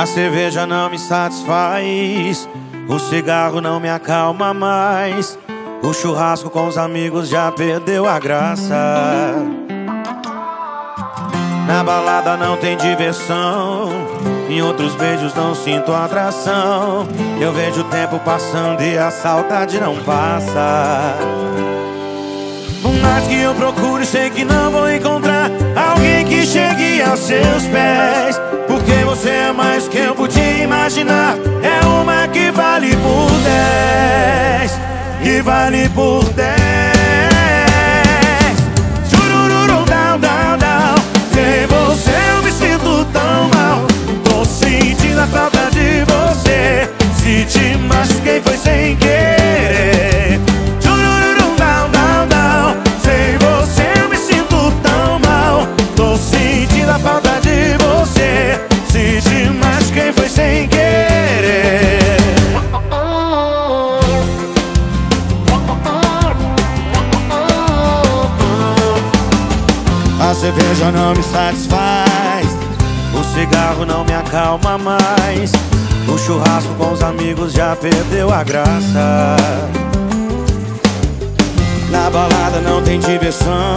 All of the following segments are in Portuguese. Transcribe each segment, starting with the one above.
A cerveja não me satisfaz, o cigarro não me acalma mais. O churrasco com os amigos já perdeu a graça. Na balada não tem diversão, em outros beijos não sinto atração. Eu vejo o tempo passando e a saudade não passa. Por mais que eu procure, sei que não vou encontrar alguém que chegue aos seus pés. Porque você é mais que eu podia imaginar. É uma que vale por dez. Que vale por cerveja não me satisfaz, o cigarro não me acalma mais. O churrasco com os amigos já perdeu a graça. Na balada não tem diversão,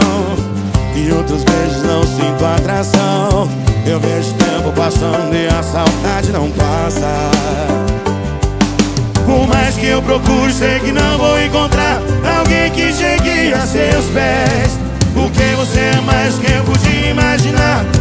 e outros beijos não sinto atração. Eu vejo o tempo passando e a saudade não passa. Por mais que eu procure, sei que não vou encontrar alguém que chegue a seus pés. Porque você é mais que eu podia imaginar.